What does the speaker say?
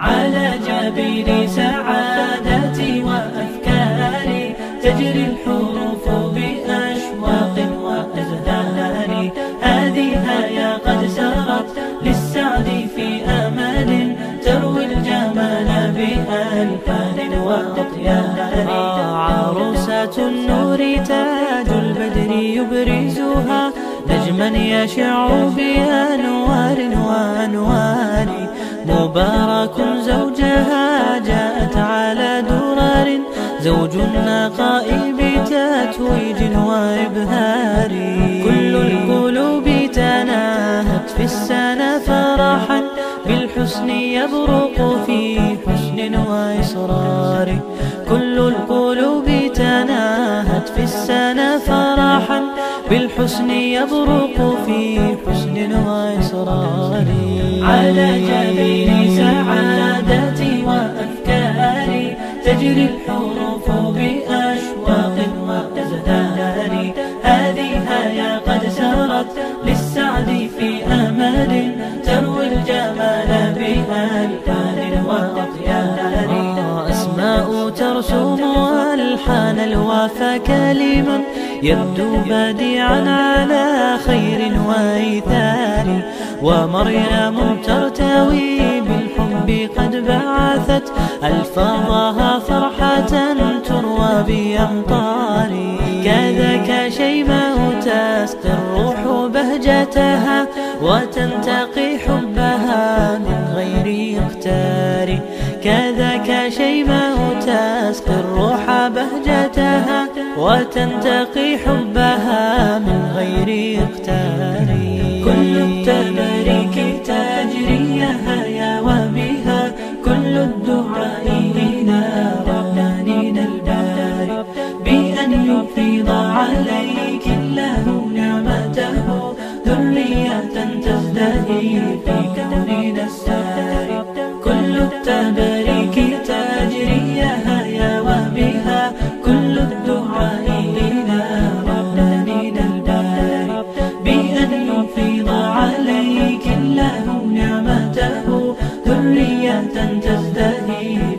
على جبين سعادتي وأفكاري تجري الحروف بأشواق وأزهار هذه يا قد سرت للسعد في أمل تروي الجمال بألفان وأطيار آه، عروسة النور تاج البدر يبرزها نجما يشع بأنوار وأنوار. مبارك زوجها جاءت على درر زوج النقاء بتتويج وإبهار كل القلوب تناهت في السنة فرحا. بالحسن يبرق في حسن وإصرار. كل القلوب تناهت في السنة فرحا. بالحسن يبرق في حسن وإصرار على جبين سعادتي وأفكاري تجري الحروف بأشواق وأزهار هذه يا قد سرت للسعد في أمل تروي الجمال بألفان وأطيار أسماء ترسم ألحان الوفا كلما يبدو بديعا على خير وإيثار ومريم ترتوي بالحب قد بعثت. ألفاظها فرحة تروى بأمطار. كذاك شيماء تسقي الروح بهجتها. وتنتقي حبها من غير اختار كذاك شيماء تسقي الروح بهجتها. وتنتقي حبها من غير اختار كل التباريك تجري يا وبها كل الدعاء إلى ربانين الباري. بأن يفيض عليك الله نعمته. ذرية تزدهي في كوننا السابق تفتدي